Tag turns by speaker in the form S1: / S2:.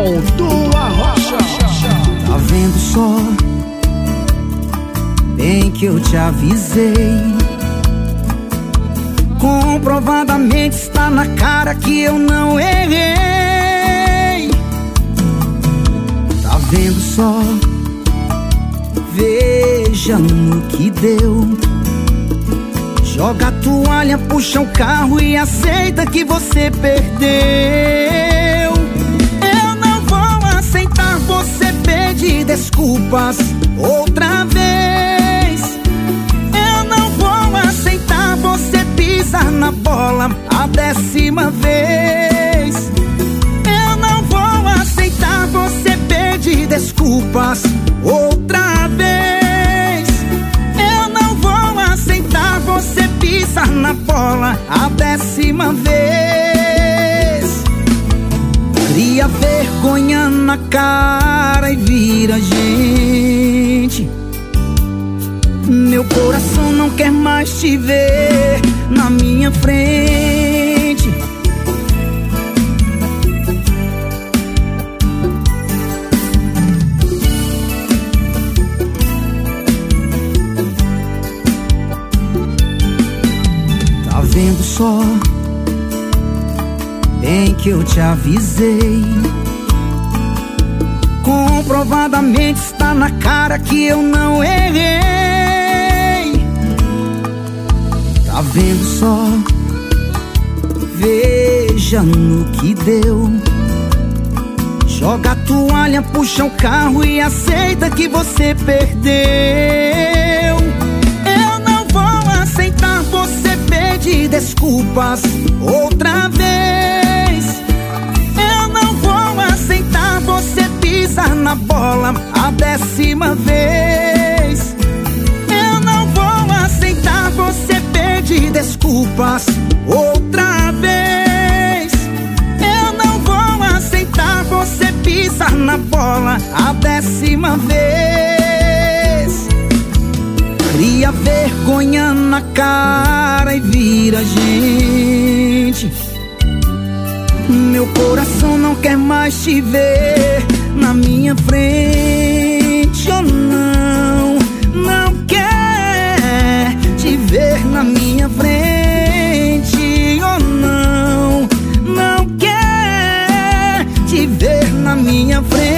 S1: Aldo Arrocha.
S2: Tá vendo só? Bem que eu te avisei. Comprovadamente está na cara que eu não errei. Tá vendo só? Veja no que deu. Joga a toalha, puxa o carro e aceita que você perdeu. Outra vez. Eu não vou aceitar você pisar na bola a décima vez. Eu não vou aceitar você pedir desculpas outra vez. Eu não vou aceitar você pisar na bola a décima vez. Cria vergonha na cara e vira gente. Mais te ver na minha frente. Tá vendo só? Bem que eu te avisei. Comprovadamente está na cara que eu não errei. Vendo só? Veja no que deu. Joga a toalha, puxa o carro e aceita que você perdeu. Eu não vou aceitar você pedir desculpas outra vez. Eu não vou aceitar você pisar na bola a décima vez. desculpas outra vez. Eu não vou aceitar você pisar na bola a décima vez. Cria vergonha na cara e vira gente. Meu coração não quer mais te ver na minha frente. Oh, não, não quer te ver na minha frente. minha frente.